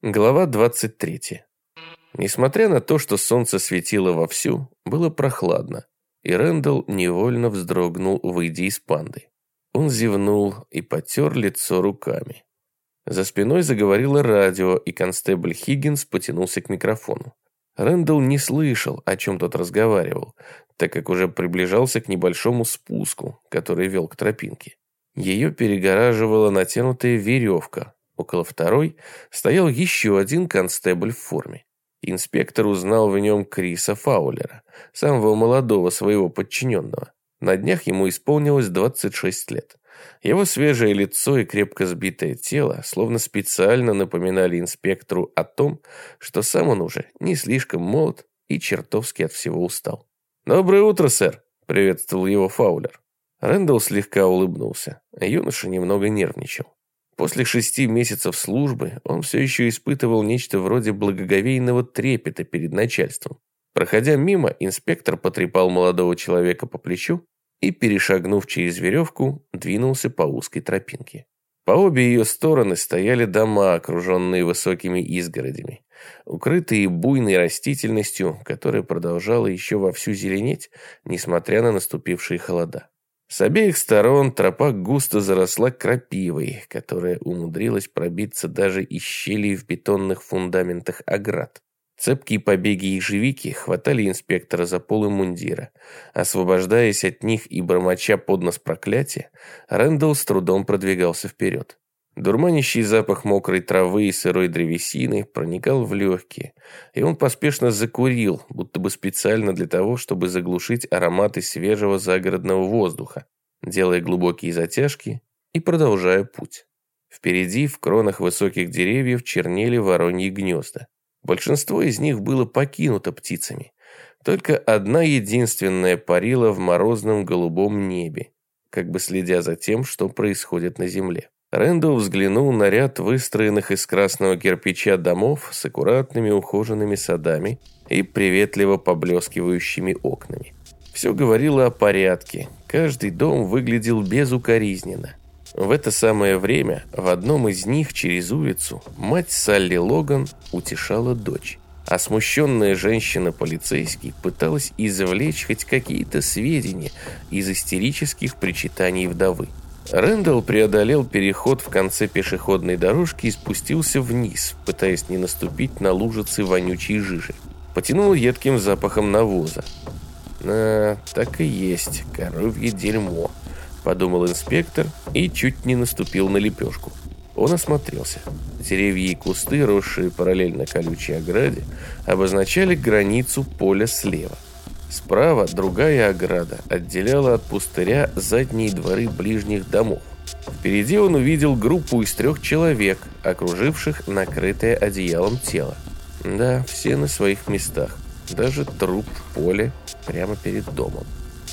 Глава 23. Несмотря на то, что солнце светило вовсю, было прохладно, и Рэндалл невольно вздрогнул, выйдя из панды. Он зевнул и потер лицо руками. За спиной заговорило радио, и констебль Хиггинс потянулся к микрофону. Рэндалл не слышал, о чем тот разговаривал, так как уже приближался к небольшому спуску, который вел к тропинке. Ее перегораживала натянутая веревка, Около второй стоял еще один констебль в форме. Инспектор узнал в нем Криса Фаулера, самого молодого своего подчиненного. На днях ему исполнилось 26 лет. Его свежее лицо и крепко сбитое тело словно специально напоминали инспектору о том, что сам он уже не слишком молод и чертовски от всего устал. «Доброе утро, сэр!» – приветствовал его Фаулер. Рэндалл слегка улыбнулся, а юноша немного нервничал. После шести месяцев службы он все еще испытывал нечто вроде благоговейного трепета перед начальством. Проходя мимо, инспектор потрепал молодого человека по плечу и, перешагнув через веревку, двинулся по узкой тропинке. По обе ее стороны стояли дома, окруженные высокими изгородями, укрытые буйной растительностью, которая продолжала еще вовсю зеленеть, несмотря на наступившие холода. С обеих сторон тропа густо заросла крапивой, которая умудрилась пробиться даже из щелей в бетонных фундаментах оград. Цепкие побеги ежевики хватали инспектора за полы мундира. Освобождаясь от них и бормоча под нос проклятия, Рэндалл с трудом продвигался вперед. Дурманящий запах мокрой травы и сырой древесины проникал в легкие, и он поспешно закурил, будто бы специально для того, чтобы заглушить ароматы свежего загородного воздуха, делая глубокие затяжки и продолжая путь. Впереди, в кронах высоких деревьев, чернели вороньи гнезда. Большинство из них было покинуто птицами. Только одна единственная парила в морозном голубом небе, как бы следя за тем, что происходит на земле. Рэндалл взглянул на ряд выстроенных из красного кирпича домов с аккуратными ухоженными садами и приветливо поблескивающими окнами. Все говорило о порядке, каждый дом выглядел безукоризненно. В это самое время в одном из них через улицу мать Салли Логан утешала дочь. А смущенная женщина-полицейский пыталась извлечь хоть какие-то сведения из истерических причитаний вдовы. Рэндалл преодолел переход в конце пешеходной дорожки и спустился вниз, пытаясь не наступить на лужицы вонючей жижи. Потянул едким запахом навоза. «А, так и есть, коровье дерьмо», – подумал инспектор и чуть не наступил на лепешку. Он осмотрелся. Деревья и кусты, росшие параллельно колючей ограде, обозначали границу поля слева. Справа другая ограда отделяла от пустыря задние дворы ближних домов. Впереди он увидел группу из трех человек, окруживших накрытое одеялом тело. Да, все на своих местах. Даже труп в поле прямо перед домом.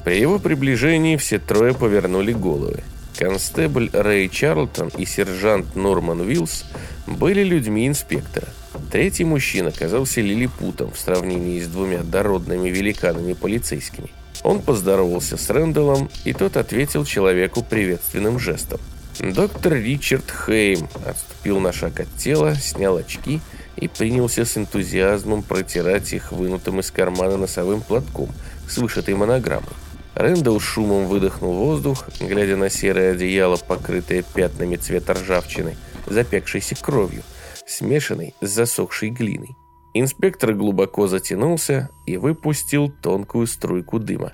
При его приближении все трое повернули головы. Констебль Рэй Чарлтон и сержант Норман Уиллс были людьми инспектора. Третий мужчина казался лилипутом в сравнении с двумя дородными великанами полицейскими. Он поздоровался с Рэндаллом, и тот ответил человеку приветственным жестом. Доктор Ричард Хейм отступил на шаг от тела, снял очки и принялся с энтузиазмом протирать их вынутым из кармана носовым платком с вышитой монограммой. Рэндалл шумом выдохнул воздух, глядя на серое одеяло, покрытое пятнами цвета ржавчины, запекшейся кровью, смешанной с засохшей глиной. Инспектор глубоко затянулся и выпустил тонкую струйку дыма.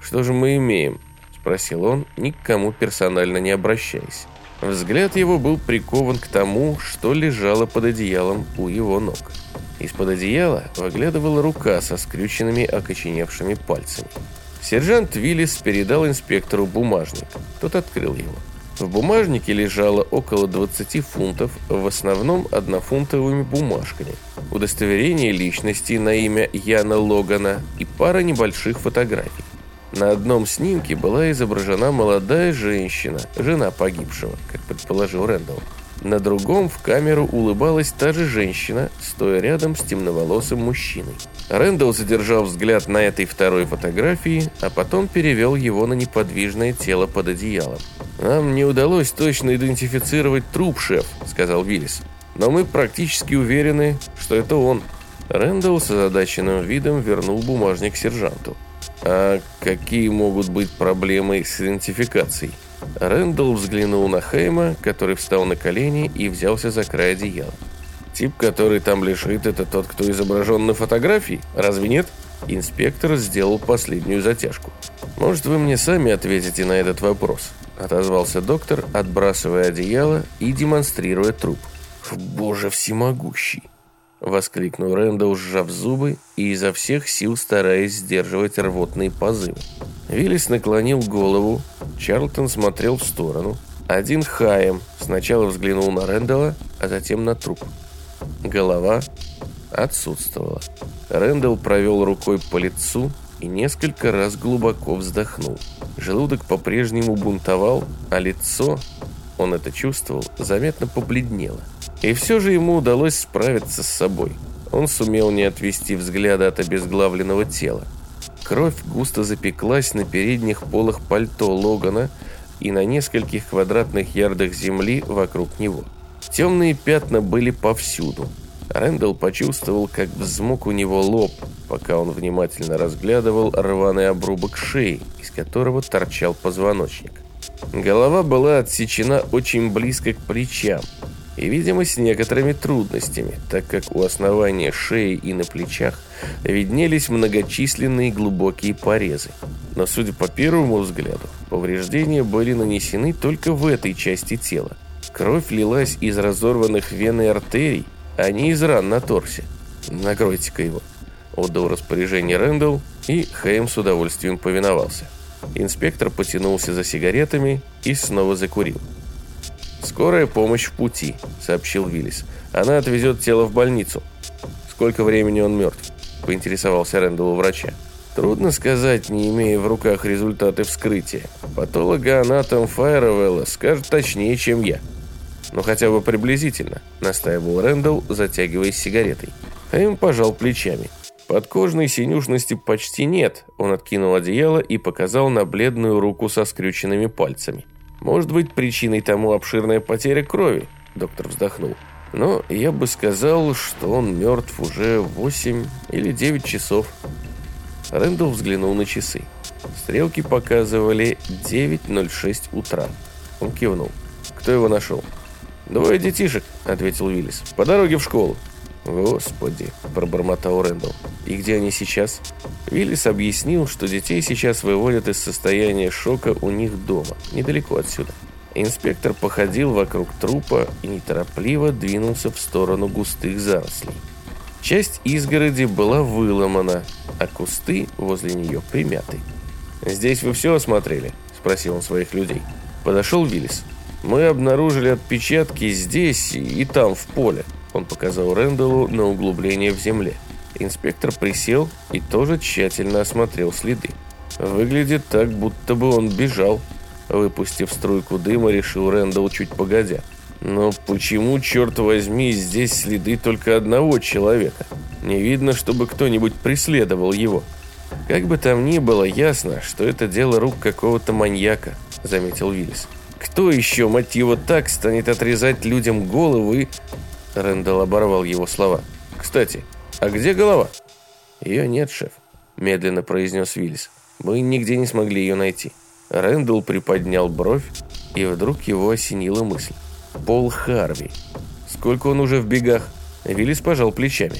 «Что же мы имеем?» – спросил он, ни к кому персонально не обращаясь. Взгляд его был прикован к тому, что лежало под одеялом у его ног. Из-под одеяла выглядывала рука со скрюченными окоченевшими пальцами. Сержант Виллис передал инспектору бумажник. Тот открыл его. В бумажнике лежало около 20 фунтов, в основном однофунтовыми бумажками, удостоверение личности на имя Яна Логана и пара небольших фотографий. На одном снимке была изображена молодая женщина, жена погибшего, как предположил Рэндалл. На другом в камеру улыбалась та же женщина, стоя рядом с темноволосым мужчиной. Рэндалл задержал взгляд на этой второй фотографии, а потом перевел его на неподвижное тело под одеялом. «Нам не удалось точно идентифицировать труп, шеф», — сказал Виллис. но мы практически уверены, что это он». Рэндалл с озадаченным видом вернул бумажник сержанту. «А какие могут быть проблемы с идентификацией?» Рэндалл взглянул на Хейма, который встал на колени и взялся за край одеяла. «Тип, который там лежит, это тот, кто изображен на фотографии? Разве нет?» Инспектор сделал последнюю затяжку. «Может, вы мне сами ответите на этот вопрос?» Отозвался доктор, отбрасывая одеяло и демонстрируя труп. «Боже всемогущий!» Воскликнул Рэндалл, сжав зубы и изо всех сил стараясь сдерживать рвотные позывы. Виллис наклонил голову, Чарлтон смотрел в сторону. Один Хаем сначала взглянул на Рэндалла, а затем на труп. Голова отсутствовала. Рэндалл провел рукой по лицу и несколько раз глубоко вздохнул. Желудок по-прежнему бунтовал, а лицо, он это чувствовал, заметно побледнело. И все же ему удалось справиться с собой. Он сумел не отвести взгляда от обезглавленного тела. Кровь густо запеклась на передних полах пальто Логана и на нескольких квадратных ярдах земли вокруг него. Темные пятна были повсюду. Рэндалл почувствовал, как взмок у него лоб, пока он внимательно разглядывал рваный обрубок шеи, из которого торчал позвоночник. Голова была отсечена очень близко к плечам, и, видимо, с некоторыми трудностями, так как у основания шеи и на плечах виднелись многочисленные глубокие порезы. Но, судя по первому взгляду, повреждения были нанесены только в этой части тела. Кровь лилась из разорванных вен и артерий, а не из ран на торсе. «Накройте-ка его», — отдал распоряжение Рэндалл, и Хэм с удовольствием повиновался. Инспектор потянулся за сигаретами и снова закурил. «Скорая помощь в пути», — сообщил Виллис. «Она отвезет тело в больницу». «Сколько времени он мертв?» — поинтересовался Рэндалл у врача. Трудно сказать, не имея в руках результаты вскрытия. Патологоанатом Файровелла скажет точнее, чем я. Но хотя бы приблизительно, настаивал Рэндалл, затягиваясь сигаретой. Хэм пожал плечами. Подкожной синюшности почти нет. Он откинул одеяло и показал на бледную руку со скрюченными пальцами. Может быть, причиной тому обширная потеря крови, доктор вздохнул. Но я бы сказал, что он мертв уже 8 или 9 часов. Рэндалл взглянул на часы. Стрелки показывали 9.06 утра. Он кивнул. Кто его нашел? «Двое детишек», — ответил Уиллис. «По дороге в школу». «Господи», — пробормотал Рэндалл. «И где они сейчас?» Виллис объяснил, что детей сейчас выводят из состояния шока у них дома, недалеко отсюда. Инспектор походил вокруг трупа и неторопливо двинулся в сторону густых зарослей. Часть изгороди была выломана, а кусты возле нее примяты. «Здесь вы все осмотрели?» – спросил он своих людей. Подошел Виллис. «Мы обнаружили отпечатки здесь и там, в поле. Он показал Рэндаллу на углубление в земле. Инспектор присел и тоже тщательно осмотрел следы. Выглядит так, будто бы он бежал. Выпустив струйку дыма, решил Рэндалл чуть погодя. Но почему, черт возьми, здесь следы только одного человека? Не видно, чтобы кто-нибудь преследовал его. Как бы там ни было, ясно, что это дело рук какого-то маньяка, заметил Виллис. Кто еще, мать его, так станет отрезать людям головы Рэндалл оборвал его слова. «Кстати, а где голова?» «Ее нет, шеф», – медленно произнес Виллис. «Мы нигде не смогли ее найти». Рэндалл приподнял бровь, и вдруг его осенила мысль. «Пол Харви. Сколько он уже в бегах?» Виллис пожал плечами.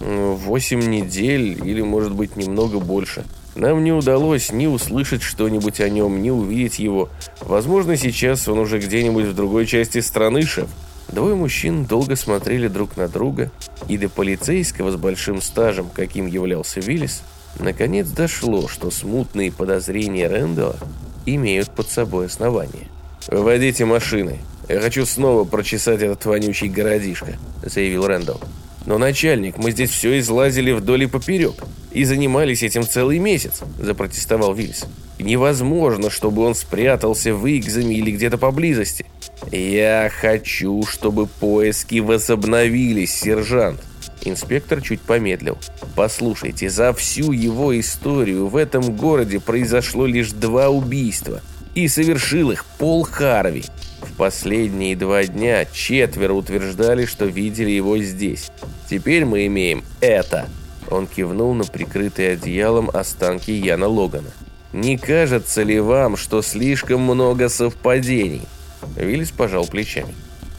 «Восемь недель или, может быть, немного больше. Нам не удалось ни услышать что-нибудь о нем, ни увидеть его. Возможно, сейчас он уже где-нибудь в другой части страны, шеф». Двое мужчин долго смотрели друг на друга, и до полицейского с большим стажем, каким являлся Виллис, наконец дошло, что смутные подозрения Рэндалла имеют под собой основания. «Выводите машины. Я хочу снова прочесать этот вонючий городишко», — заявил Рэндалл. «Но, начальник, мы здесь все излазили вдоль и поперек и занимались этим целый месяц», — запротестовал Виллис. «Невозможно, чтобы он спрятался в Игзаме или где-то поблизости. «Я хочу, чтобы поиски возобновились, сержант!» Инспектор чуть помедлил. «Послушайте, за всю его историю в этом городе произошло лишь два убийства, и совершил их Пол Харви. В последние два дня четверо утверждали, что видели его здесь. Теперь мы имеем это. Он кивнул на прикрытые одеялом останки Яна Логана. Не кажется ли вам, что слишком много совпадений? Виллис пожал плечами.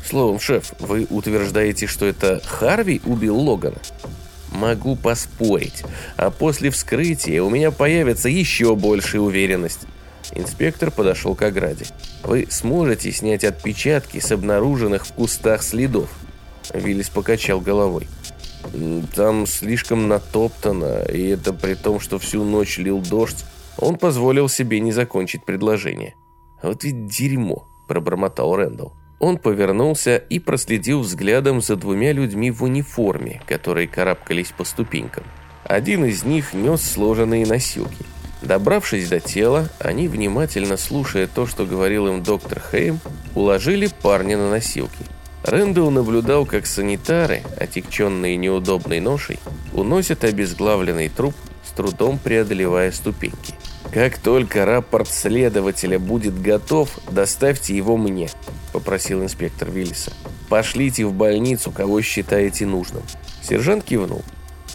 Словом, шеф, вы утверждаете, что это Харви убил Логана? Могу поспорить. А после вскрытия у меня появится еще большая уверенность. Инспектор подошел к ограде. Вы сможете снять отпечатки с обнаруженных в кустах следов? Виллис покачал головой. Там слишком натоптано, и это при том, что всю ночь лил дождь. Он позволил себе не закончить предложение. «Вот ведь дерьмо», – пробормотал Рэндалл. Он повернулся и проследил взглядом за двумя людьми в униформе, которые карабкались по ступенькам. Один из них нес сложенные носилки. Добравшись до тела, они, внимательно слушая то, что говорил им доктор Хейм, уложили парня на носилки. Рэндалл наблюдал, как санитары, отягченные неудобной ношей, уносят обезглавленный труп, с трудом преодолевая ступеньки. «Как только рапорт следователя будет готов, доставьте его мне», – попросил инспектор Виллиса. «Пошлите в больницу, кого считаете нужным». Сержант кивнул.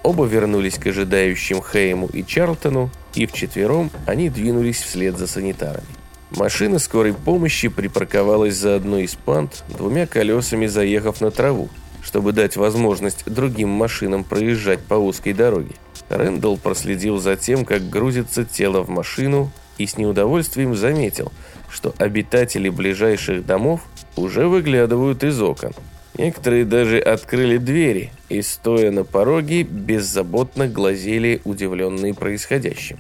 Оба вернулись к ожидающим Хейму и Чарлтону, и вчетвером они двинулись вслед за санитарами. Машина скорой помощи припарковалась за одной из панд, двумя колесами заехав на траву, чтобы дать возможность другим машинам проезжать по узкой дороге. Рэндалл проследил за тем, как грузится тело в машину и с неудовольствием заметил, что обитатели ближайших домов уже выглядывают из окон. Некоторые даже открыли двери и, стоя на пороге, беззаботно глазели удивленные происходящим.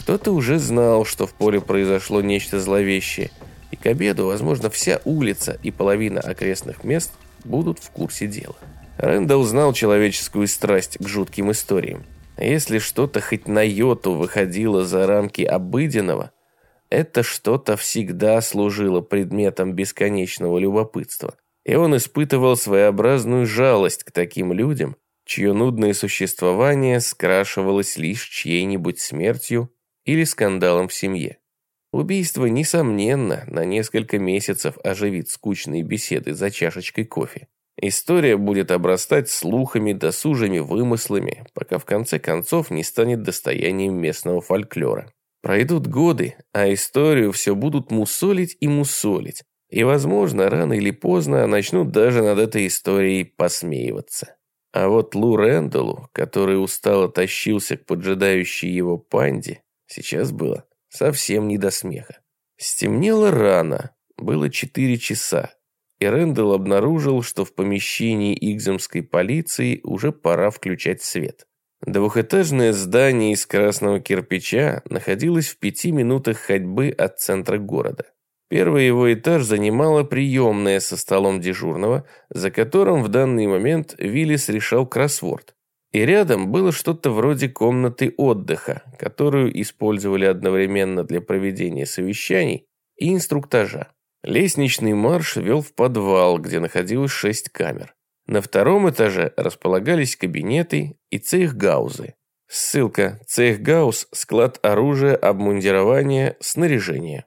Кто-то уже знал, что в поле произошло нечто зловещее, и к обеду, возможно, вся улица и половина окрестных мест будут в курсе дела. Рэндалл знал человеческую страсть к жутким историям. Если что-то хоть на йоту выходило за рамки обыденного, это что-то всегда служило предметом бесконечного любопытства. И он испытывал своеобразную жалость к таким людям, чье нудное существование скрашивалось лишь чьей-нибудь смертью или скандалом в семье. Убийство, несомненно, на несколько месяцев оживит скучные беседы за чашечкой кофе. История будет обрастать слухами, досужими вымыслами, пока в конце концов не станет достоянием местного фольклора. Пройдут годы, а историю все будут мусолить и мусолить, и, возможно, рано или поздно начнут даже над этой историей посмеиваться. А вот Лу Рэндаллу, который устало тащился к поджидающей его панде, сейчас было совсем не до смеха. Стемнело рано, было четыре часа, и Рэндалл обнаружил, что в помещении Игземской полиции уже пора включать свет. Двухэтажное здание из красного кирпича находилось в пяти минутах ходьбы от центра города. Первый его этаж занимала приемная со столом дежурного, за которым в данный момент Виллис решал кроссворд. И рядом было что-то вроде комнаты отдыха, которую использовали одновременно для проведения совещаний и инструктажа. Лестничный марш вел в подвал, где находилось шесть камер. На втором этаже располагались кабинеты и цехгаузы. Ссылка «Цехгаус» – склад оружия, обмундирования, снаряжения.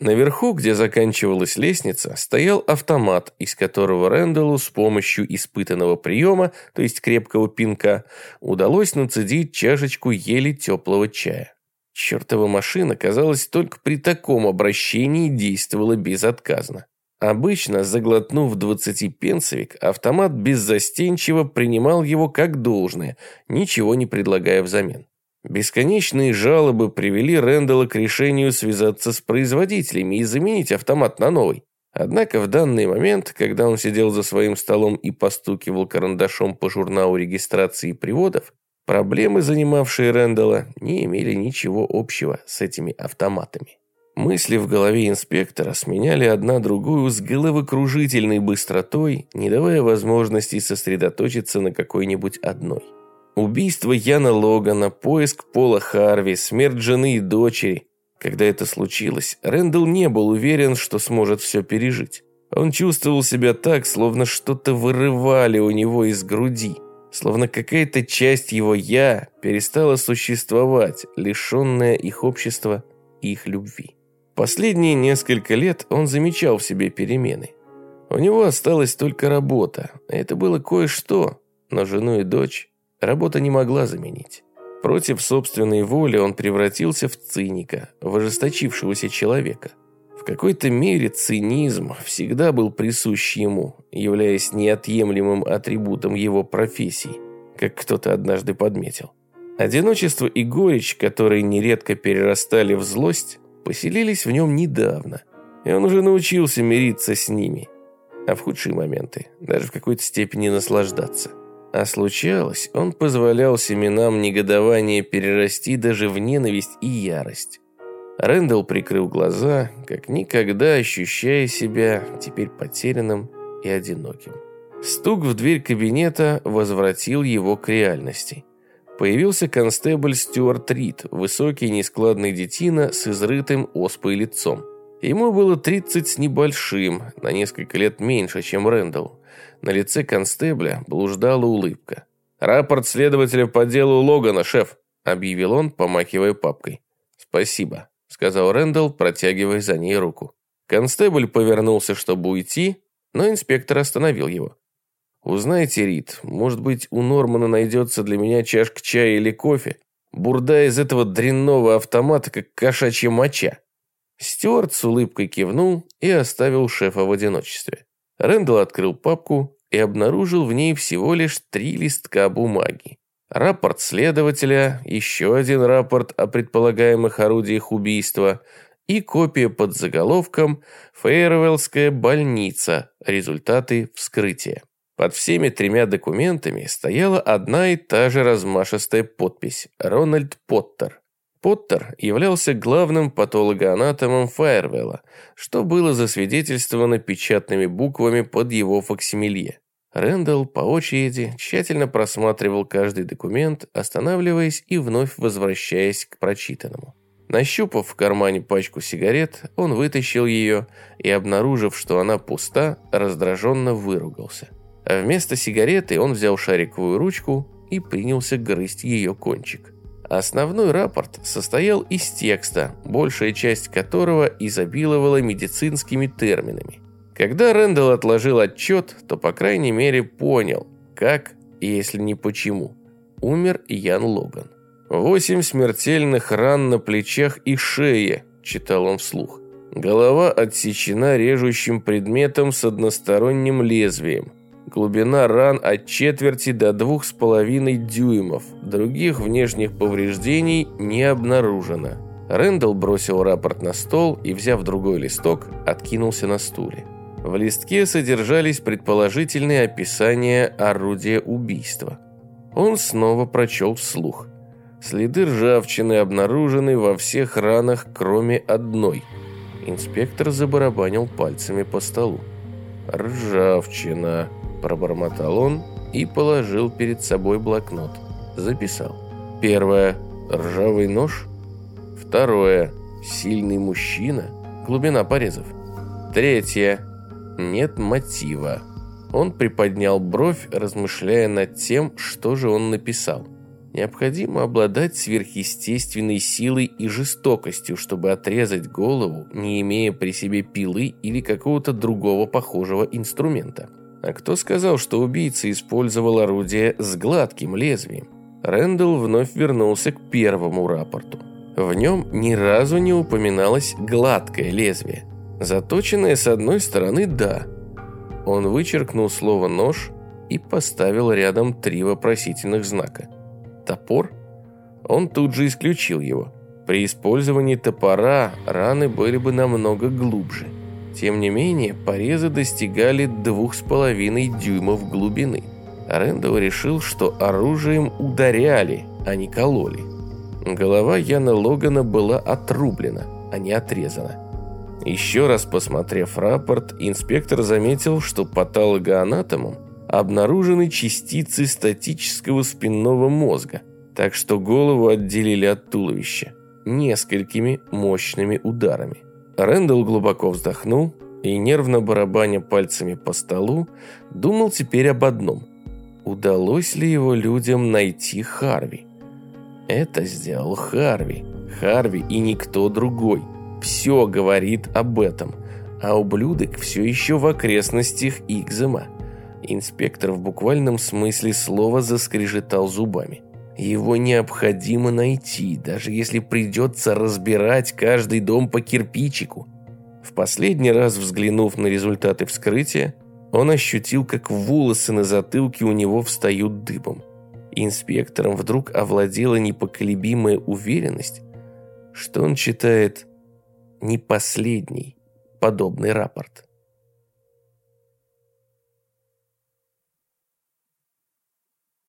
Наверху, где заканчивалась лестница, стоял автомат, из которого Рэндаллу с помощью испытанного приема, то есть крепкого пинка, удалось нацедить чашечку еле теплого чая. Чертова машина, казалось, только при таком обращении действовала безотказно. Обычно, заглотнув 20-пенсовик, автомат беззастенчиво принимал его как должное, ничего не предлагая взамен. Бесконечные жалобы привели Рэндалла к решению связаться с производителями и заменить автомат на новый. Однако в данный момент, когда он сидел за своим столом и постукивал карандашом по журналу регистрации приводов, Проблемы, занимавшие Рэндалла, не имели ничего общего с этими автоматами. Мысли в голове инспектора сменяли одна другую с головокружительной быстротой, не давая возможности сосредоточиться на какой-нибудь одной. Убийство Яна Логана, поиск Пола Харви, смерть жены и дочери. Когда это случилось, Рэндалл не был уверен, что сможет все пережить. Он чувствовал себя так, словно что-то вырывали у него из груди – Словно какая-то часть его «я» перестала существовать, лишенная их общества и их любви. последние несколько лет он замечал в себе перемены. У него осталась только работа. Это было кое-что, но жену и дочь работа не могла заменить. Против собственной воли он превратился в циника, в ожесточившегося человека. В какой-то мере цинизм всегда был присущ ему, являясь неотъемлемым атрибутом его профессии, как кто-то однажды подметил. Одиночество и горечь, которые нередко перерастали в злость, поселились в нем недавно, и он уже научился мириться с ними, а в худшие моменты даже в какой-то степени наслаждаться. А случалось, он позволял семенам негодования перерасти даже в ненависть и ярость. Рэндалл прикрыл глаза, как никогда ощущая себя теперь потерянным и одиноким. Стук в дверь кабинета возвратил его к реальности появился констебль Стюарт Рид, высокий нескладный детина с изрытым оспой лицом. Ему было 30 с небольшим, на несколько лет меньше, чем Рэндалл. На лице констебля блуждала улыбка. «Рапорт следователя по делу Логана, шеф», – объявил он, помахивая папкой. «Спасибо», – сказал Рэндалл, протягивая за ней руку. Констебль повернулся, чтобы уйти, но инспектор остановил его. Узнайте, Рид, может быть, у Нормана найдется для меня чашка чая или кофе? Бурда из этого дрянного автомата, как кошачья моча». Стюарт с улыбкой кивнул и оставил шефа в одиночестве. Рэндалл открыл папку и обнаружил в ней всего лишь три листка бумаги. Рапорт следователя, еще один рапорт о предполагаемых орудиях убийства и копия под заголовком «Фейервеллская больница. Результаты вскрытия». Под всеми тремя документами стояла одна и та же размашистая подпись «Рональд Поттер». Поттер являлся главным патологоанатомом Файервелла, что было засвидетельствовано печатными буквами под его факсимилье. Рэндалл по очереди тщательно просматривал каждый документ, останавливаясь и вновь возвращаясь к прочитанному. Нащупав в кармане пачку сигарет, он вытащил ее и, обнаружив, что она пуста, раздраженно выругался. А вместо сигареты он взял шариковую ручку и принялся грызть ее кончик. Основной рапорт состоял из текста, большая часть которого изобиловала медицинскими терминами. Когда Рэндалл отложил отчет, то, по крайней мере, понял, как, если не почему, умер Ян Логан. «Восемь смертельных ран на плечах и шее», – читал он вслух. Голова отсечена режущим предметом с односторонним лезвием. Глубина ран от четверти до двух с половиной дюймов. Других внешних повреждений не обнаружено. Рэндалл бросил рапорт на стол и, взяв другой листок, откинулся на стуле. В листке содержались предположительные описания орудия убийства. Он снова прочел вслух. Следы ржавчины обнаружены во всех ранах, кроме одной. Инспектор забарабанил пальцами по столу. «Ржавчина», Пробормотал он и положил перед собой блокнот. Записал. Первое. Ржавый нож. Второе. Сильный мужчина. Глубина порезов. Третье. Нет мотива. Он приподнял бровь, размышляя над тем, что же он написал. Необходимо обладать сверхъестественной силой и жестокостью, чтобы отрезать голову, не имея при себе пилы или какого-то другого похожего инструмента. А кто сказал, что убийца использовал орудие с гладким лезвием? Рэндалл вновь вернулся к первому рапорту. В нем ни разу не упоминалось гладкое лезвие. Заточенное с одной стороны – да. Он вычеркнул слово «нож» и поставил рядом три вопросительных знака. Топор? Он тут же исключил его. При использовании топора раны были бы намного глубже – тем не менее, порезы достигали двух с половиной дюймов глубины. Рэндалл решил, что оружием ударяли, а не кололи. Голова Яна Логана была отрублена, а не отрезана. Еще раз посмотрев рапорт, инспектор заметил, что патологоанатомом обнаружены частицы статического спинного мозга, так что голову отделили от туловища несколькими мощными ударами. Рэндалл глубоко вздохнул и, нервно барабаня пальцами по столу, думал теперь об одном. Удалось ли его людям найти Харви? Это сделал Харви. Харви и никто другой. Все говорит об этом, а ублюдок все еще в окрестностях Игзема. Инспектор в буквальном смысле слова заскрежетал зубами. Его необходимо найти, даже если придется разбирать каждый дом по кирпичику. В последний раз взглянув на результаты вскрытия, он ощутил, как волосы на затылке у него встают дыбом. Инспектором вдруг овладела непоколебимая уверенность, что он читает не последний подобный рапорт.